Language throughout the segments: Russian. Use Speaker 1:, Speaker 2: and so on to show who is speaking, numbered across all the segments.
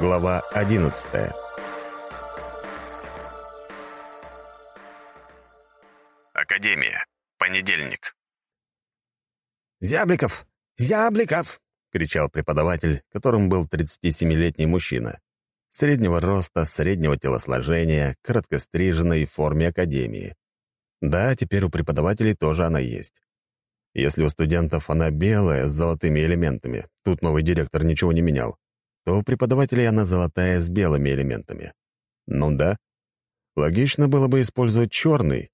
Speaker 1: Глава 11
Speaker 2: Академия. Понедельник.
Speaker 3: «Зябликов! Зябликов!» — кричал преподаватель, которым был 37-летний мужчина. Среднего роста, среднего телосложения, короткостриженной в форме академии. Да, теперь у преподавателей тоже она есть. Если у студентов она белая, с золотыми элементами, тут новый директор ничего не менял, то у преподавателей она золотая с белыми элементами. Ну да, логично было бы использовать черный,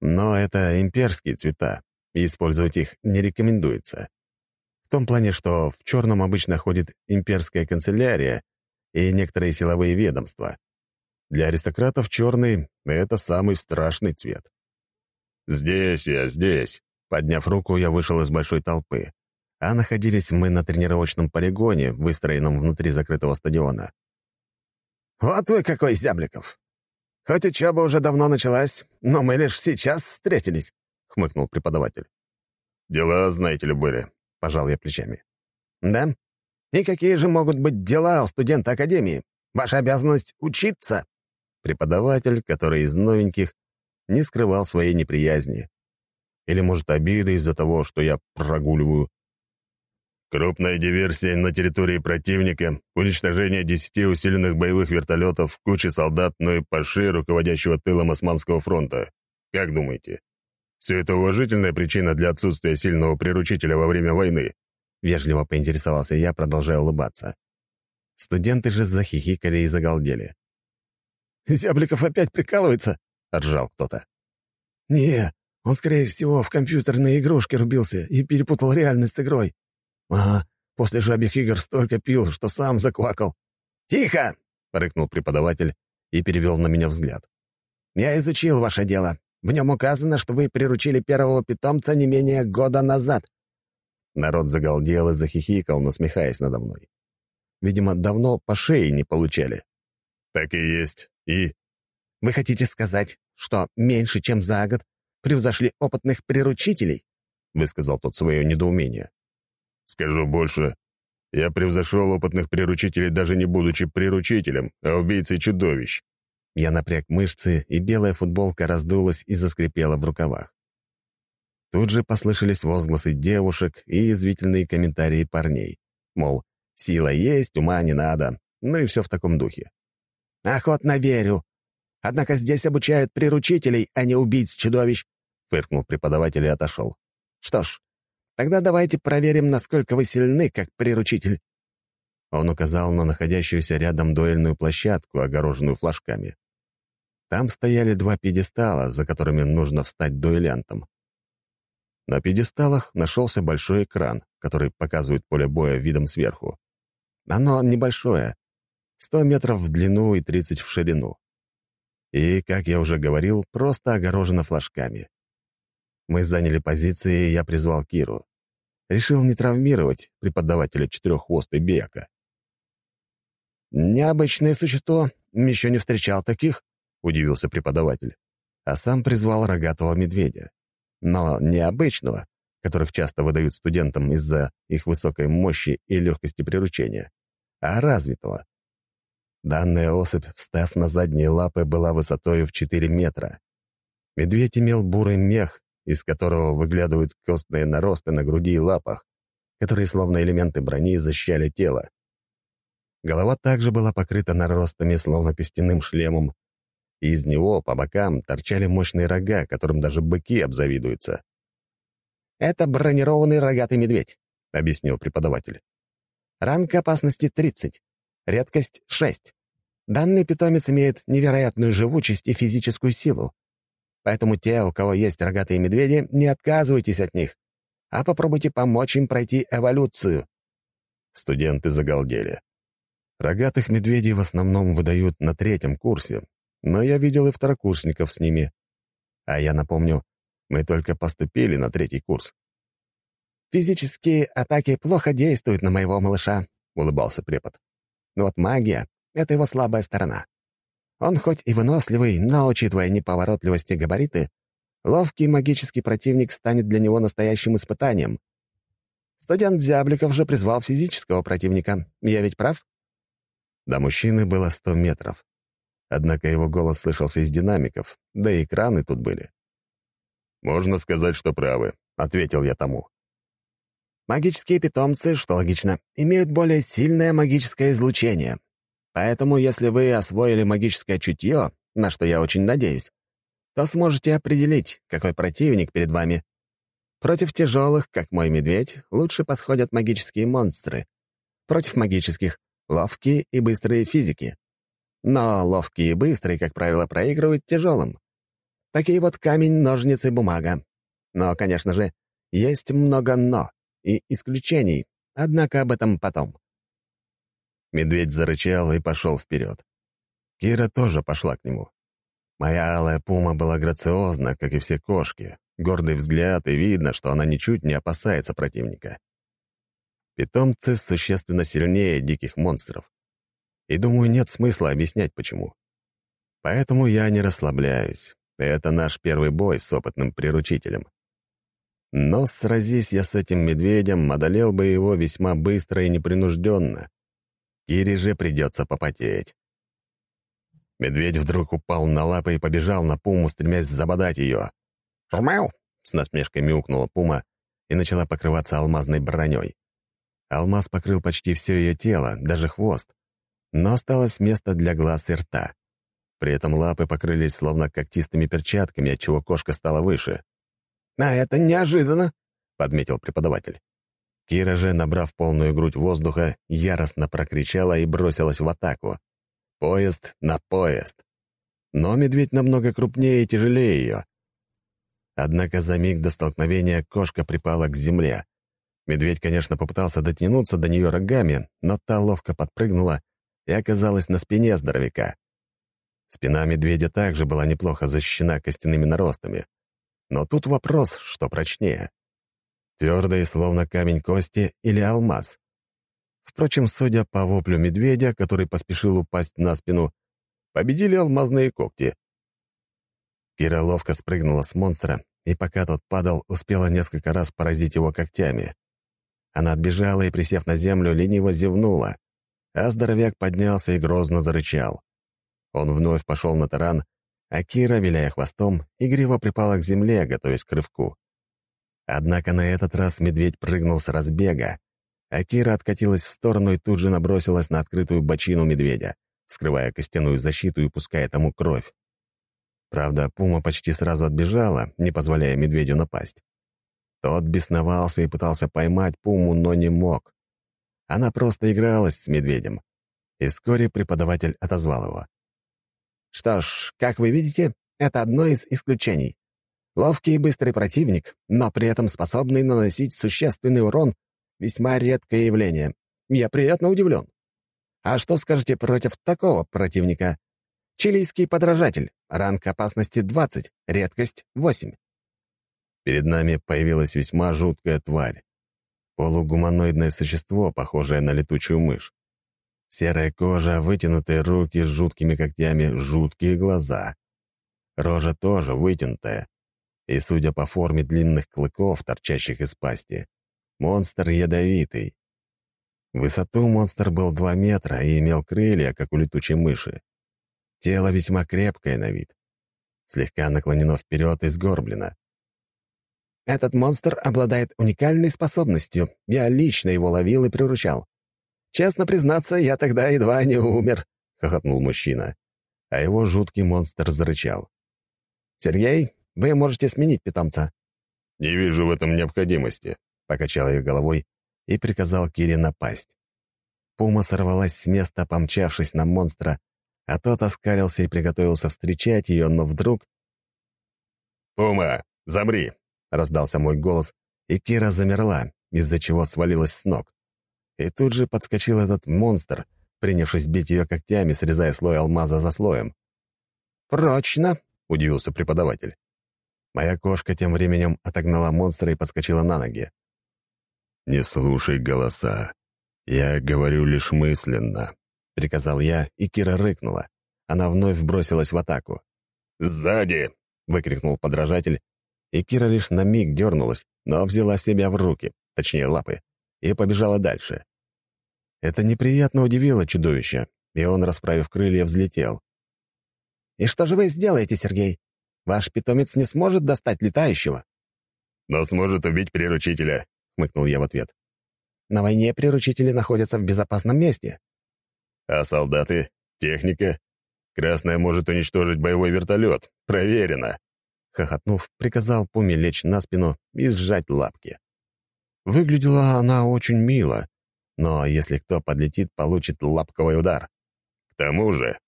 Speaker 3: но это имперские цвета, и использовать их не рекомендуется. В том плане, что в черном обычно ходит имперская канцелярия и некоторые силовые ведомства. Для аристократов черный — это самый страшный цвет. «Здесь я, здесь!» Подняв руку, я вышел из большой толпы. А находились мы на тренировочном полигоне, выстроенном внутри закрытого стадиона.
Speaker 4: «Вот вы какой, Зябликов! Хоть учеба уже давно началась, но мы лишь сейчас встретились», — хмыкнул преподаватель.
Speaker 1: «Дела, знаете ли, были», — пожал я плечами.
Speaker 4: «Да? И какие же могут быть дела у студента Академии? Ваша обязанность — учиться!»
Speaker 3: Преподаватель, который из новеньких, не скрывал своей неприязни. Или, может, обиды из-за того, что я прогуливаю.
Speaker 1: Крупная диверсия на территории противника, уничтожение десяти усиленных боевых вертолетов, кучи солдат, но и паши, руководящего тылом Османского фронта. Как думаете, все это уважительная причина для отсутствия сильного приручителя во время войны?»
Speaker 3: Вежливо поинтересовался я, продолжая улыбаться. Студенты же захихикали и загалдели.
Speaker 4: «Зябликов опять прикалывается?» — ржал кто-то. «Не, он, скорее всего, в компьютерные игрушки рубился и перепутал реальность с игрой. Ага, после жабьих игр столько пил, что сам заквакал. «Тихо!» — порыкнул преподаватель и перевел на меня взгляд. «Я изучил ваше дело. В нем указано, что вы приручили первого питомца не менее года назад».
Speaker 3: Народ загалдел и захихикал, насмехаясь надо мной. Видимо, давно по шее не получали.
Speaker 1: «Так и есть. И...»
Speaker 4: «Вы хотите сказать, что меньше, чем за год превзошли опытных приручителей?»
Speaker 3: — высказал тот свое недоумение.
Speaker 1: «Скажу больше. Я превзошел опытных приручителей, даже не будучи приручителем, а убийцей чудовищ».
Speaker 3: Я напряг мышцы, и белая футболка раздулась и заскрипела в рукавах. Тут же послышались возгласы девушек и язвительные комментарии парней. Мол, сила есть, ума не надо, ну и все в таком духе.
Speaker 4: «Охотно верю. Однако здесь обучают приручителей, а не убийц-чудовищ
Speaker 3: фыркнул преподаватель и отошел.
Speaker 4: «Что ж, тогда давайте проверим, насколько вы сильны, как приручитель».
Speaker 3: Он указал на находящуюся рядом дуэльную площадку, огороженную флажками. Там стояли два пьедестала, за которыми нужно встать дуэлянтом. На пьедесталах нашелся большой экран, который показывает поле боя видом сверху. Оно небольшое, 100 метров в длину и 30 в ширину. И, как я уже говорил, просто огорожено флажками. Мы заняли позиции, и я призвал Киру. Решил не травмировать преподавателя четыреххвостой Бека.
Speaker 4: «Необычное существо. Еще не встречал таких», — удивился преподаватель.
Speaker 3: А сам призвал рогатого медведя. Но необычного, которых часто выдают студентам из-за их высокой мощи и легкости приручения, а развитого. Данная особь, встав на задние лапы, была высотой в 4 метра. Медведь имел бурый мех, из которого выглядывают костные наросты на груди и лапах, которые словно элементы брони защищали тело. Голова также была покрыта наростами, словно костяным шлемом, и из него по бокам торчали мощные рога, которым даже быки обзавидуются.
Speaker 4: «Это бронированный рогатый медведь», — объяснил преподаватель. «Ранг опасности 30, редкость 6. Данный питомец имеет невероятную живучесть и физическую силу. Поэтому те, у кого есть рогатые медведи, не отказывайтесь от них, а попробуйте помочь им пройти эволюцию».
Speaker 3: Студенты загалдели. Рогатых медведей в основном выдают на третьем курсе, но я видел и второкурсников с ними. А я напомню, мы только поступили на третий курс.
Speaker 4: «Физические атаки плохо действуют на моего малыша», — улыбался препод. «Но вот магия — это его слабая сторона. Он хоть и выносливый, но, учитывая неповоротливость и габариты, ловкий магический противник станет для него настоящим испытанием. Студент Зябликов же призвал физического противника. Я ведь прав?
Speaker 3: До мужчины было сто метров. Однако его голос слышался из динамиков, да и экраны тут были.
Speaker 1: «Можно сказать, что правы», — ответил я тому.
Speaker 4: Магические питомцы, что логично, имеют более сильное магическое излучение. Поэтому, если вы освоили магическое чутье, на что я очень надеюсь, то сможете определить, какой противник перед вами. Против тяжелых, как мой медведь, лучше подходят магические монстры. Против магических — ловкие и быстрые физики. Но ловкие и быстрые, как правило, проигрывают тяжелым. Такие вот камень, ножницы, бумага. Но, конечно же, есть много «но» и исключений, однако об этом потом.
Speaker 3: Медведь зарычал и пошел вперед. Кира тоже пошла к нему. Моя алая пума была грациозна, как и все кошки. Гордый взгляд, и видно, что она ничуть не опасается противника. Питомцы существенно сильнее диких монстров. И думаю, нет смысла объяснять, почему. Поэтому я не расслабляюсь. Это наш первый бой с опытным приручителем. Но сразись я с этим медведем, одолел бы его весьма быстро и непринужденно. Кире же придется попотеть. Медведь вдруг упал на лапы и побежал на пуму, стремясь забодать ее. «Шурмяу!» — с насмешкой мяукнула пума и начала покрываться алмазной броней. Алмаз покрыл почти все ее тело, даже хвост, но осталось место для глаз и рта. При этом лапы покрылись словно когтистыми перчатками, отчего кошка стала выше.
Speaker 4: «А это неожиданно», — подметил преподаватель.
Speaker 3: Кира же, набрав полную грудь воздуха, яростно прокричала и бросилась в атаку. Поезд на поезд. Но медведь намного крупнее и тяжелее ее. Однако за миг до столкновения кошка припала к земле. Медведь, конечно, попытался дотянуться до нее рогами, но та ловко подпрыгнула и оказалась на спине здоровяка. Спина медведя также была неплохо защищена костяными наростами. Но тут вопрос, что прочнее. Твердые, словно камень кости, или алмаз. Впрочем, судя по воплю медведя, который поспешил упасть на спину, победили алмазные когти. Кира ловко спрыгнула с монстра, и пока тот падал, успела несколько раз поразить его когтями. Она отбежала и, присев на землю, лениво зевнула, а здоровяк поднялся и грозно зарычал. Он вновь пошел на таран, а Кира, виляя хвостом, игриво припала к земле, готовясь к рывку. Однако на этот раз медведь прыгнул с разбега, Акира откатилась в сторону и тут же набросилась на открытую бочину медведя, скрывая костяную защиту и пуская тому кровь. Правда, пума почти сразу отбежала, не позволяя медведю напасть. Тот бесновался и пытался поймать пуму, но не мог. Она просто игралась с медведем. И вскоре преподаватель отозвал его.
Speaker 4: «Что ж, как вы видите, это одно из исключений. Ловкий и быстрый противник, но при этом способный наносить существенный урон Весьма редкое явление. Я приятно удивлен. А что скажете против такого противника? Чилийский подражатель. Ранг опасности 20, редкость 8.
Speaker 3: Перед нами появилась весьма жуткая тварь. Полугуманоидное существо, похожее на летучую мышь. Серая кожа, вытянутые руки с жуткими когтями, жуткие глаза. Рожа тоже вытянутая. И, судя по форме длинных клыков, торчащих из пасти, Монстр ядовитый. Высоту монстр был 2 метра и имел крылья, как у летучей мыши. Тело весьма крепкое на вид. Слегка наклонено вперед и сгорблено.
Speaker 4: «Этот монстр обладает уникальной способностью. Я лично его ловил и приручал. Честно признаться, я тогда едва не умер», — хохотнул мужчина.
Speaker 3: А его жуткий монстр зарычал.
Speaker 4: «Сергей, вы можете сменить питомца».
Speaker 1: «Не вижу в этом необходимости»,
Speaker 3: покачал ее головой и приказал Кире напасть. Пума сорвалась с места, помчавшись на монстра, а тот оскалился и приготовился встречать ее, но вдруг...
Speaker 1: «Пума, замри!» — раздался мой голос,
Speaker 3: и Кира замерла, из-за чего свалилась с ног. И тут же подскочил этот монстр, принявшись бить ее когтями, срезая слой алмаза за слоем.
Speaker 4: «Прочно!»
Speaker 3: — удивился преподаватель. Моя кошка тем временем отогнала монстра и подскочила на ноги. «Не слушай голоса. Я говорю лишь мысленно», — приказал я, и Кира рыкнула. Она вновь бросилась в атаку.
Speaker 1: «Сзади!»
Speaker 3: — выкрикнул подражатель, и Кира лишь на миг дернулась, но взяла себя в руки, точнее лапы, и побежала дальше. Это неприятно удивило чудовище, и он, расправив крылья, взлетел.
Speaker 4: «И что же вы сделаете, Сергей? Ваш питомец не сможет достать летающего?»
Speaker 1: «Но сможет убить приручителя», — хмыкнул я в ответ.
Speaker 4: «На войне приручители находятся в безопасном месте».
Speaker 1: «А солдаты? Техника? Красная может уничтожить боевой вертолет. Проверено!»
Speaker 3: Хохотнув, приказал Пуме лечь на спину и сжать лапки. Выглядела она очень мило, но если кто подлетит, получит лапковый удар.
Speaker 1: К тому же...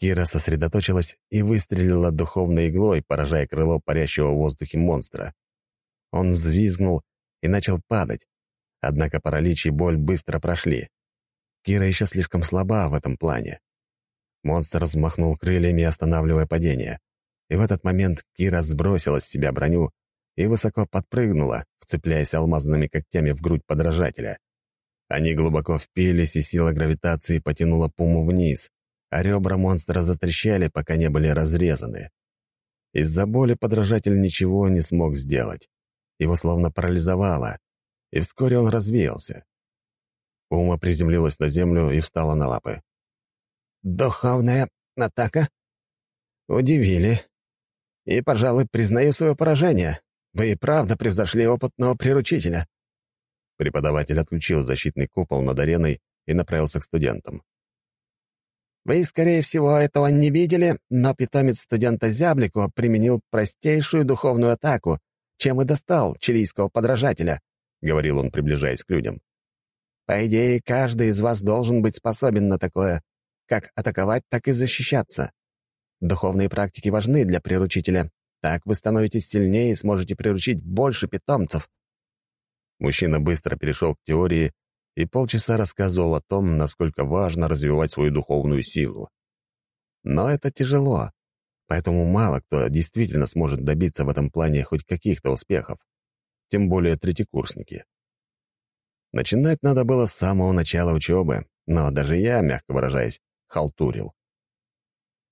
Speaker 3: Кира сосредоточилась и выстрелила духовной иглой, поражая крыло парящего в воздухе монстра. Он взвизгнул и начал падать, однако паралич и боль быстро прошли. Кира еще слишком слаба в этом плане. Монстр взмахнул крыльями, останавливая падение. И в этот момент Кира сбросила с себя броню и высоко подпрыгнула, вцепляясь алмазными когтями в грудь подражателя. Они глубоко впились, и сила гравитации потянула пуму вниз, а ребра монстра затрещали, пока не были разрезаны. Из-за боли подражатель ничего не смог сделать. Его словно парализовало, и вскоре он развеялся. Пума приземлилась на землю и встала на лапы.
Speaker 4: «Духовная атака?» «Удивили. И, пожалуй, признаю свое поражение. Вы и правда превзошли опытного приручителя».
Speaker 3: Преподаватель отключил защитный купол над ареной и направился к студентам.
Speaker 4: «Вы, скорее всего, этого не видели, но питомец студента Зяблику применил простейшую духовную атаку, чем и достал чилийского подражателя», — говорил он, приближаясь к людям. «По идее, каждый из вас должен быть способен на такое, как атаковать, так и защищаться. Духовные практики важны для приручителя. Так вы становитесь сильнее и сможете приручить больше питомцев.
Speaker 3: Мужчина быстро перешел к теории и полчаса рассказывал о том, насколько важно развивать свою духовную силу. Но это тяжело, поэтому мало кто действительно сможет добиться в этом плане хоть каких-то успехов, тем более третьекурсники. Начинать надо было с самого начала учебы, но даже я, мягко выражаясь, халтурил.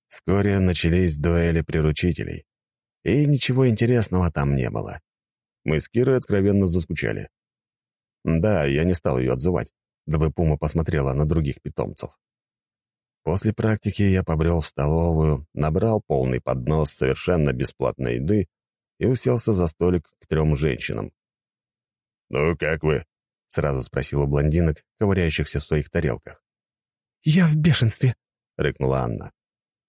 Speaker 3: Вскоре начались дуэли приручителей, и ничего интересного там не было. Мы с Кирой откровенно заскучали. Да, я не стал ее отзывать, дабы Пума посмотрела на других питомцев. После практики я побрел в столовую, набрал полный поднос совершенно бесплатной еды и уселся за столик к трем женщинам.
Speaker 1: «Ну, как вы?» — сразу спросил у блондинок, ковыряющихся в своих тарелках.
Speaker 5: «Я в бешенстве», —
Speaker 3: рыкнула Анна.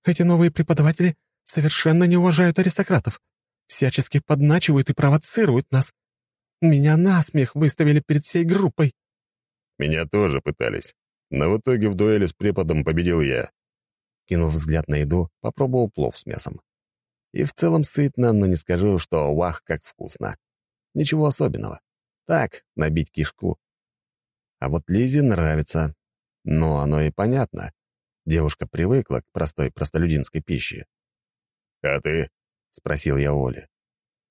Speaker 5: «Эти новые преподаватели совершенно не уважают аристократов, всячески подначивают и провоцируют нас. Меня насмех выставили перед всей группой».
Speaker 1: «Меня тоже пытались, но в итоге в дуэли с преподом победил я».
Speaker 3: Кинув взгляд на еду, попробовал плов с мясом. И в целом сытно, но не скажу, что вах, как вкусно. Ничего особенного. Так, набить кишку. А вот Лизе нравится. Но оно и понятно. Девушка привыкла к простой простолюдинской пище.
Speaker 1: «А ты?»
Speaker 3: — спросил я Оли.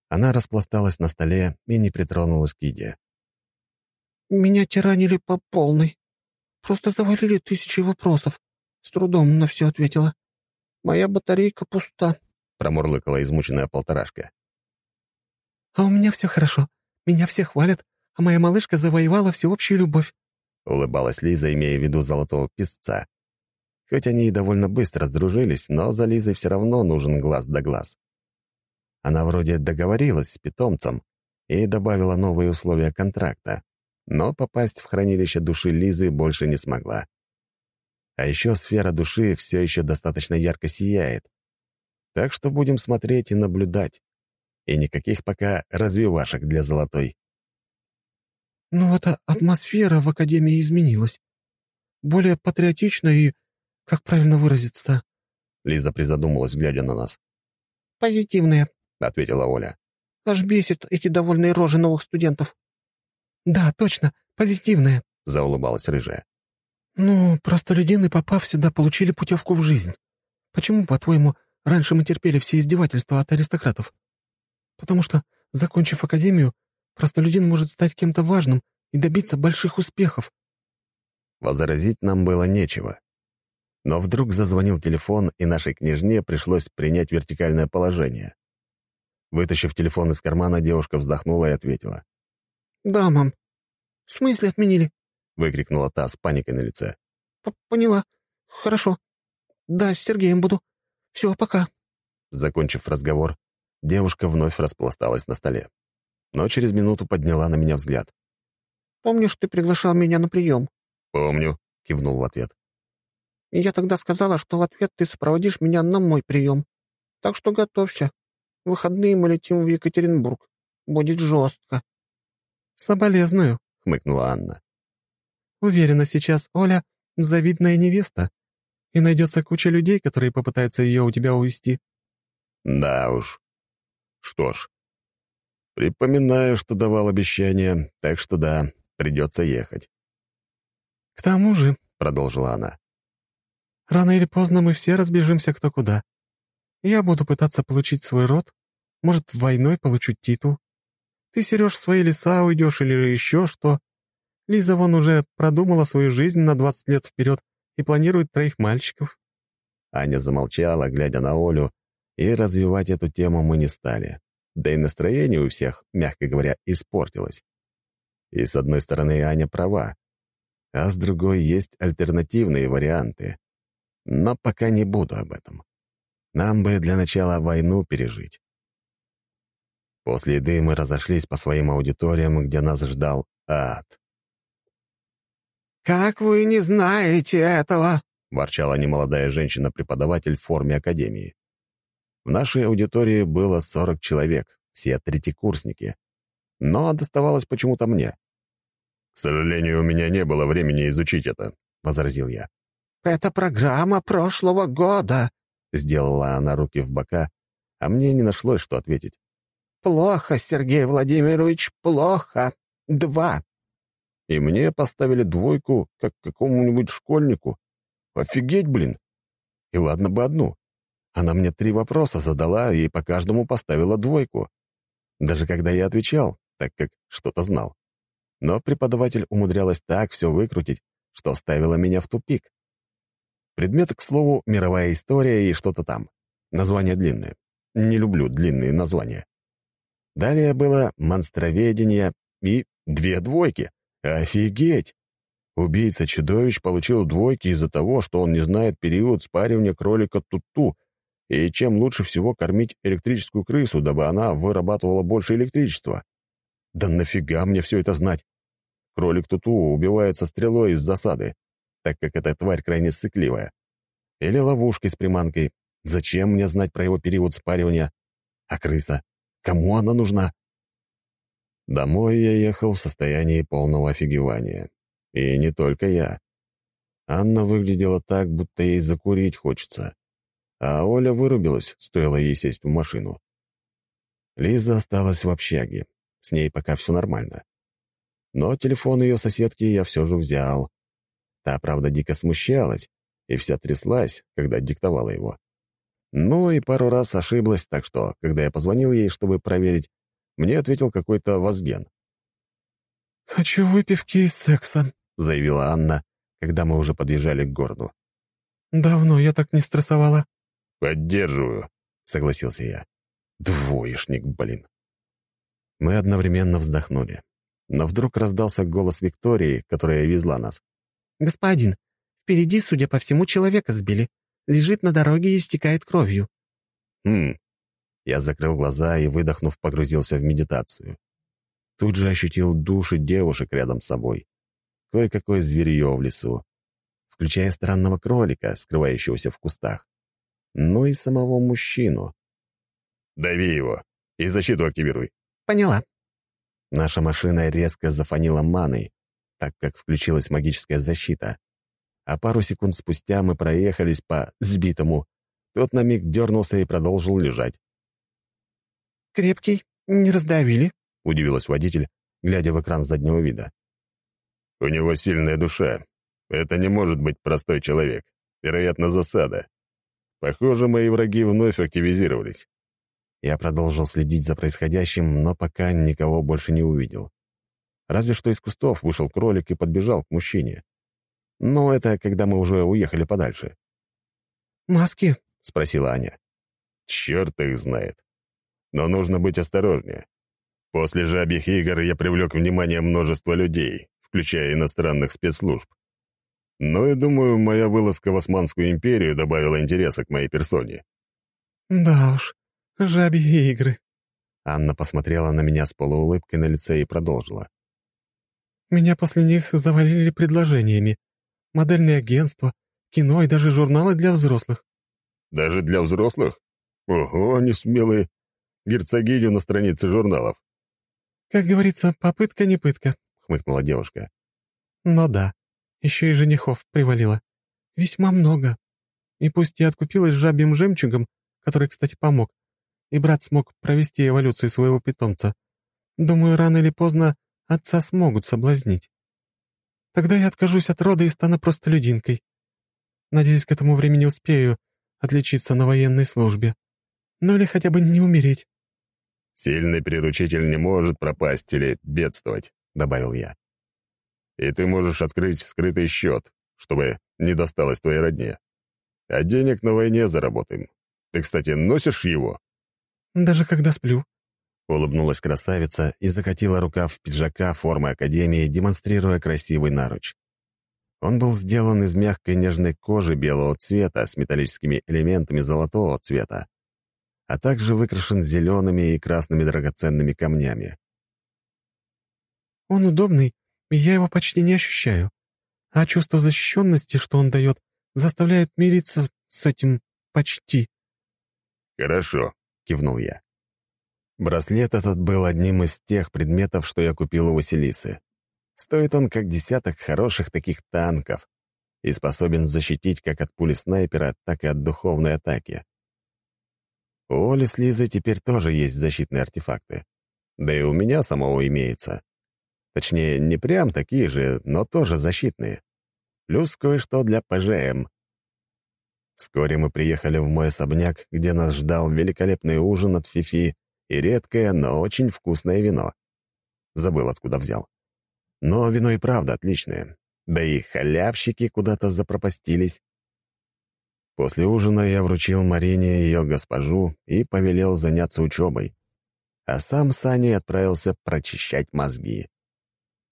Speaker 3: Она распласталась на столе и не притронулась к еде.
Speaker 5: «Меня тиранили по полной. Просто завалили тысячи вопросов. С трудом на все ответила. Моя батарейка пуста», —
Speaker 3: промурлыкала измученная полторашка.
Speaker 5: «А у меня все хорошо. Меня все хвалят, а моя малышка завоевала всеобщую любовь», —
Speaker 3: улыбалась Лиза, имея в виду золотого песца. Хоть они и довольно быстро сдружились, но за Лизой все равно нужен глаз да глаз. Она вроде договорилась с питомцем и добавила новые условия контракта, но попасть в хранилище души Лизы больше не смогла. А еще сфера души все еще достаточно ярко сияет. Так что будем смотреть и наблюдать. И никаких пока развивашек для золотой.
Speaker 5: «Ну вот атмосфера в Академии изменилась. Более патриотична и... Как правильно выразиться-то?»
Speaker 3: Лиза призадумалась, глядя на нас.
Speaker 5: «Позитивная», —
Speaker 3: ответила Оля.
Speaker 5: «Аж бесит эти довольные рожи новых студентов». «Да, точно, позитивная», —
Speaker 3: заулыбалась рыжая.
Speaker 5: «Ну, простолюдины, попав сюда, получили путевку в жизнь. Почему, по-твоему, раньше мы терпели все издевательства от аристократов? Потому что, закончив академию, простолюдин может стать кем-то важным и добиться больших успехов».
Speaker 3: Возразить нам было нечего. Но вдруг зазвонил телефон, и нашей княжне пришлось принять вертикальное положение. Вытащив телефон из кармана, девушка вздохнула и ответила.
Speaker 5: «Да, мам. В смысле отменили?»
Speaker 3: — выкрикнула та с паникой на лице.
Speaker 5: «Поняла. «Хорошо. Да, с Сергеем буду. Все, пока».
Speaker 3: Закончив разговор, девушка вновь распласталась на столе. Но через минуту подняла на меня взгляд.
Speaker 5: «Помнишь, ты приглашал меня на прием?»
Speaker 1: «Помню», — кивнул в ответ.
Speaker 5: Я тогда сказала, что в ответ ты сопроводишь меня на мой прием. Так что готовься. В выходные мы летим в Екатеринбург. Будет жестко».
Speaker 3: «Соболезную», — хмыкнула Анна.
Speaker 5: «Уверена, сейчас Оля — завидная невеста, и найдется куча людей, которые попытаются ее у тебя увести».
Speaker 1: «Да уж. Что ж, припоминаю, что давал обещание, так что да, придется ехать».
Speaker 5: «К тому же», —
Speaker 3: продолжила она,
Speaker 5: Рано или поздно мы все разбежимся кто куда. Я буду пытаться получить свой род, может, войной получу титул. Ты, Сереж, в свои леса уйдешь или еще что. Лиза вон уже продумала свою жизнь на 20 лет вперед и планирует троих мальчиков».
Speaker 3: Аня замолчала, глядя на Олю, и развивать эту тему мы не стали. Да и настроение у всех, мягко говоря, испортилось. И с одной стороны, Аня права, а с другой есть альтернативные варианты. Но пока не буду об этом. Нам бы для начала войну пережить. После еды мы разошлись по своим аудиториям, где нас ждал ад.
Speaker 5: «Как вы не знаете этого?»
Speaker 3: — ворчала немолодая женщина-преподаватель в форме академии. В нашей аудитории было 40 человек, все третьекурсники. Но доставалось почему-то мне.
Speaker 1: «К сожалению, у меня не было времени изучить это», — возразил я.
Speaker 5: «Это программа прошлого года», — сделала она руки в бока, а мне не нашлось, что ответить. «Плохо, Сергей Владимирович, плохо. Два».
Speaker 3: И мне поставили двойку, как какому-нибудь школьнику. Офигеть, блин. И ладно бы одну. Она мне три вопроса задала и по каждому поставила двойку. Даже когда я отвечал, так как что-то знал. Но преподаватель умудрялась так все выкрутить, что ставила меня в тупик. Предмет, к слову, мировая история и что-то там. Название длинное. Не люблю длинные названия. Далее было монстроведение и две двойки. Офигеть! Убийца-чудовищ получил двойки из-за того, что он не знает период спаривания кролика Туту и чем лучше всего кормить электрическую крысу, дабы она вырабатывала больше электричества. Да нафига мне все это знать? Кролик Туту убивается стрелой из засады так как эта тварь крайне сыкливая. Или ловушкой с приманкой. Зачем мне знать про его период спаривания? А крыса? Кому она нужна? Домой я ехал в состоянии полного офигевания. И не только я. Анна выглядела так, будто ей закурить хочется. А Оля вырубилась, стоило ей сесть в машину. Лиза осталась в общаге. С ней пока все нормально. Но телефон ее соседки я все же взял, Та, правда, дико смущалась и вся тряслась, когда диктовала его. Ну и пару раз ошиблась, так что, когда я позвонил ей, чтобы проверить, мне ответил какой-то Возген.
Speaker 5: «Хочу выпивки и секса», —
Speaker 3: заявила Анна, когда мы уже подъезжали к городу.
Speaker 5: «Давно я так не стрессовала».
Speaker 1: «Поддерживаю», —
Speaker 3: согласился я. «Двоечник, блин». Мы одновременно вздохнули. Но вдруг раздался голос Виктории, которая везла нас.
Speaker 5: «Господин, впереди, судя по всему, человека сбили. Лежит на дороге и истекает кровью».
Speaker 3: «Хм». Я закрыл глаза и, выдохнув, погрузился в медитацию. Тут же ощутил души девушек рядом с собой. Кое-какое зверье в лесу, включая странного кролика, скрывающегося в кустах. Ну и самого мужчину.
Speaker 1: «Дави его и защиту активируй».
Speaker 5: «Поняла».
Speaker 3: Наша машина резко зафонила маной, так как включилась магическая защита. А пару секунд спустя мы проехались по сбитому. Тот на миг дернулся и продолжил лежать.
Speaker 5: «Крепкий, не раздавили?»
Speaker 3: — удивилась водитель, глядя в экран заднего вида.
Speaker 1: «У него сильная душа. Это не может быть простой человек. Вероятно, засада. Похоже, мои враги вновь активизировались».
Speaker 3: Я продолжил следить за происходящим, но пока никого больше не увидел. Разве что из кустов вышел кролик и подбежал к мужчине. Но это когда мы уже уехали подальше.
Speaker 5: «Маски?»
Speaker 3: — спросила Аня.
Speaker 1: «Черт их знает. Но нужно быть осторожнее. После жабьих игр я привлек внимание множества людей, включая иностранных спецслужб. Ну и, думаю, моя вылазка в Османскую империю добавила интереса к моей персоне.
Speaker 5: «Да уж, жабьи игры».
Speaker 3: Анна посмотрела на меня с полуулыбкой на лице и продолжила.
Speaker 5: «Меня после них завалили предложениями. Модельное агентство, кино и даже журналы для взрослых».
Speaker 1: «Даже для взрослых? Ого, они смелые. Герцогиню на странице журналов».
Speaker 5: «Как говорится, попытка не пытка», — хмыкнула девушка. «Но да, еще и женихов привалило. Весьма много. И пусть я откупилась жабьим жемчугом, который, кстати, помог, и брат смог провести эволюцию своего питомца, думаю, рано или поздно отца смогут соблазнить. Тогда я откажусь от рода и стану просто людинкой. Надеюсь, к этому времени успею отличиться на военной службе. Ну или хотя бы не умереть».
Speaker 1: «Сильный приручитель не может пропасть или бедствовать», — добавил я. «И ты можешь открыть скрытый счет, чтобы не досталось твоей родне. А денег на войне заработаем. Ты, кстати, носишь его?»
Speaker 5: «Даже когда сплю».
Speaker 3: Улыбнулась красавица и закатила рукав пиджака формы Академии, демонстрируя красивый наруч. Он был сделан из мягкой нежной кожи белого цвета с металлическими элементами золотого цвета, а также выкрашен зелеными и красными драгоценными камнями.
Speaker 5: «Он удобный, и я его почти не ощущаю. А чувство защищенности, что он дает, заставляет мириться с этим почти».
Speaker 1: «Хорошо», — кивнул я.
Speaker 3: Браслет этот был одним из тех предметов, что я купил у Василисы. Стоит он как десяток хороших таких танков и способен защитить как от пули снайпера, так и от духовной атаки. У Оли с Лизой теперь тоже есть защитные артефакты. Да и у меня самого имеется. Точнее, не прям такие же, но тоже защитные. Плюс кое-что для ПЖМ. Вскоре мы приехали в мой особняк, где нас ждал великолепный ужин от Фифи и редкое, но очень вкусное вино. Забыл, откуда взял. Но вино и правда отличное. Да и халявщики куда-то запропастились. После ужина я вручил Марине ее госпожу и повелел заняться учебой. А сам с Аней отправился прочищать мозги.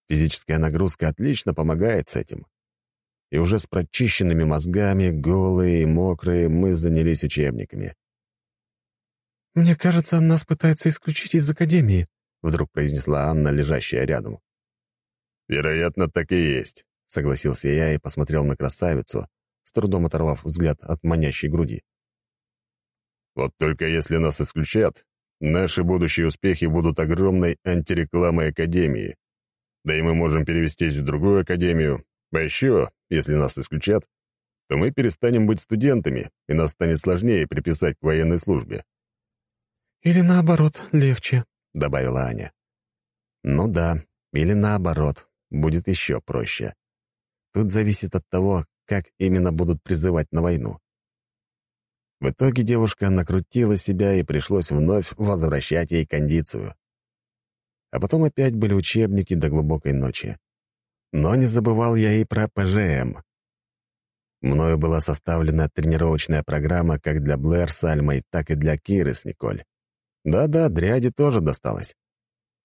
Speaker 3: Физическая нагрузка отлично помогает с этим. И уже с прочищенными мозгами, голые и мокрые, мы занялись учебниками.
Speaker 5: «Мне кажется, нас пытаются исключить из Академии», — вдруг произнесла Анна, лежащая рядом.
Speaker 1: «Вероятно, так и есть», — согласился я и посмотрел на красавицу, с трудом оторвав взгляд от манящей груди. «Вот только если нас исключат, наши будущие успехи будут огромной антирекламой Академии. Да и мы можем перевестись в другую Академию. А еще, если нас исключат, то мы перестанем быть студентами, и нас станет сложнее приписать к военной службе».
Speaker 5: «Или наоборот, легче», —
Speaker 3: добавила Аня. «Ну да, или наоборот будет еще проще. Тут зависит от того, как именно будут призывать на войну. В итоге девушка накрутила себя, и пришлось вновь возвращать ей кондицию. А потом опять были учебники до глубокой ночи. Но не забывал я и про ПЖМ. Мною была составлена тренировочная программа как для Блэр с Альмой, так и для Киры с Николь. Да-да, дряди тоже досталось.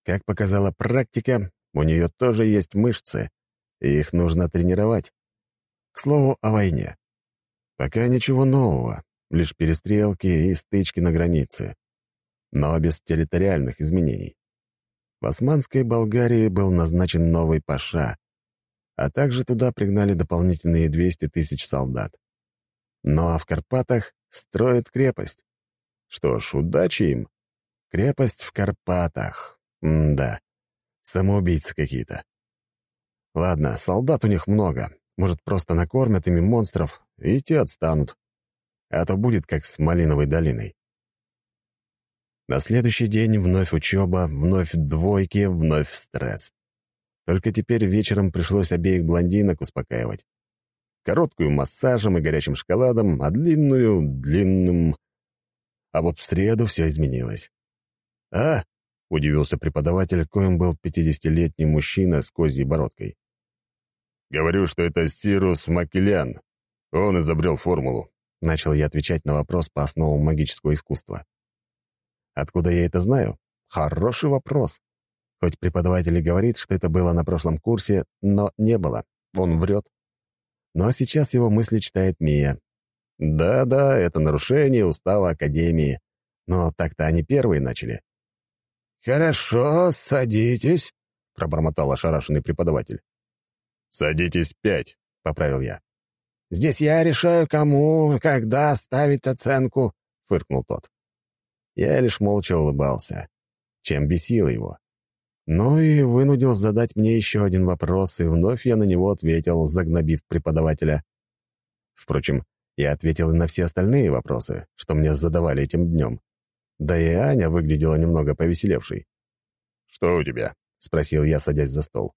Speaker 3: Как показала практика, у нее тоже есть мышцы, и их нужно тренировать. К слову о войне. Пока ничего нового, лишь перестрелки и стычки на границе. Но без территориальных изменений. В Османской Болгарии был назначен новый паша, а также туда пригнали дополнительные 200 тысяч солдат. Ну а в Карпатах строят крепость. Что ж, удачи им. Крепость в Карпатах. М-да. Самоубийцы какие-то. Ладно, солдат у них много. Может, просто накормят ими монстров, и те отстанут. А то будет как с Малиновой долиной. На следующий день вновь учеба, вновь двойки, вновь стресс. Только теперь вечером пришлось обеих блондинок успокаивать. Короткую массажем и горячим шоколадом, а длинную — длинным. А вот в среду все изменилось. «А, — удивился преподаватель, коим был пятидесятилетний мужчина с козьей бородкой.
Speaker 1: «Говорю, что это Сирус Макелян. Он изобрел формулу», —
Speaker 3: начал я отвечать на вопрос по основам магического искусства. Откуда я это знаю? Хороший вопрос. Хоть преподаватель и говорит, что это было на прошлом курсе, но не было. Он врет. Но сейчас его мысли читает Мия. Да-да, это нарушение устава Академии. Но так-то они первые начали.
Speaker 4: «Хорошо, садитесь», — пробормотал ошарашенный преподаватель.
Speaker 1: «Садитесь пять», — поправил я.
Speaker 4: «Здесь я решаю, кому, когда ставить оценку», — фыркнул тот.
Speaker 3: Я лишь молча улыбался, чем бесил его. Ну и вынудил задать мне еще один вопрос, и вновь я на него ответил, загнобив преподавателя. Впрочем, я ответил и на все остальные вопросы, что мне задавали этим днем. Да и Аня выглядела немного повеселевшей.
Speaker 1: «Что у тебя?»
Speaker 3: — спросил я, садясь за стол.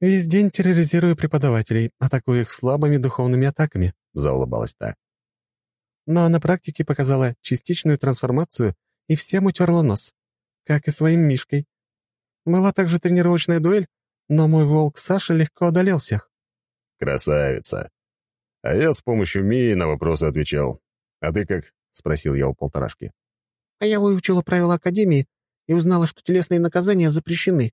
Speaker 5: «Весь день терроризирую преподавателей, атакую их слабыми духовными атаками», — заулыбалась та. «Но на практике показала частичную трансформацию и всем утерла нос, как и своим Мишкой. Была также тренировочная дуэль, но мой волк Саша легко одолел всех».
Speaker 1: «Красавица! А я с помощью Мии на вопросы отвечал. А ты как?» — спросил я у полторашки.
Speaker 6: «А я выучила правила Академии и узнала, что телесные наказания запрещены.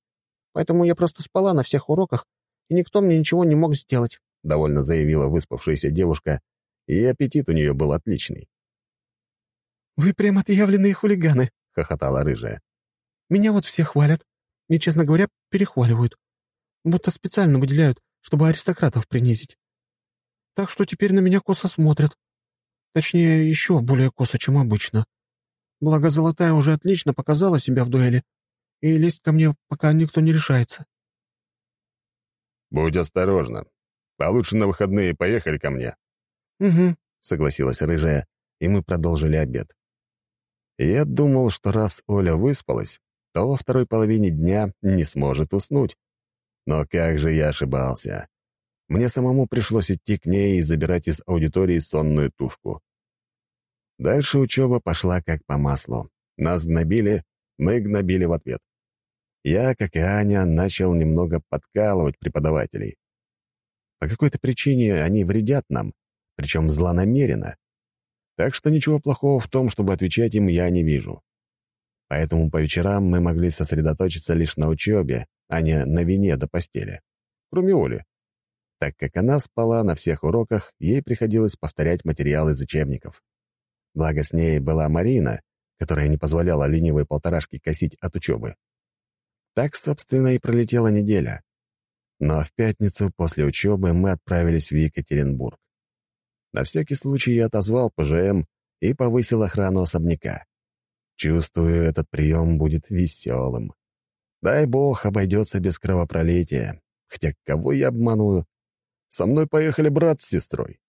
Speaker 6: Поэтому я просто спала на всех уроках, и никто мне ничего не мог сделать», —
Speaker 3: довольно заявила выспавшаяся девушка, и аппетит у нее был отличный.
Speaker 5: «Вы прям отъявленные хулиганы», — хохотала рыжая. «Меня вот все хвалят, и, честно говоря, перехваливают. Будто специально выделяют, чтобы аристократов принизить. Так что теперь на меня косо смотрят. Точнее, еще более косо, чем обычно. Благо, Золотая уже отлично показала себя в дуэли, и лезть ко мне, пока никто не решается.
Speaker 1: «Будь осторожна. Получше на выходные поехали ко мне».
Speaker 5: «Угу», —
Speaker 3: согласилась Рыжая, и мы продолжили обед. Я думал, что раз Оля выспалась, то во второй половине дня не сможет уснуть. Но как же я ошибался. Мне самому пришлось идти к ней и забирать из аудитории сонную тушку. Дальше учеба пошла как по маслу. Нас гнобили, мы гнобили в ответ. Я, как и Аня, начал немного подкалывать преподавателей. По какой-то причине они вредят нам, причем злонамеренно. Так что ничего плохого в том, чтобы отвечать им, я не вижу. Поэтому по вечерам мы могли сосредоточиться лишь на учебе, а не на вине до постели. Кроме Оли. Так как она спала на всех уроках, ей приходилось повторять материал из учебников. Благо с ней была Марина, которая не позволяла ленивой полторашке косить от учебы. Так, собственно, и пролетела неделя. Но в пятницу после учебы мы отправились в Екатеринбург. На всякий случай я отозвал ПЖМ и повысил охрану особняка. Чувствую, этот прием будет веселым. Дай бог, обойдется без кровопролития. Хотя кого я обманую? Со мной поехали брат с сестрой.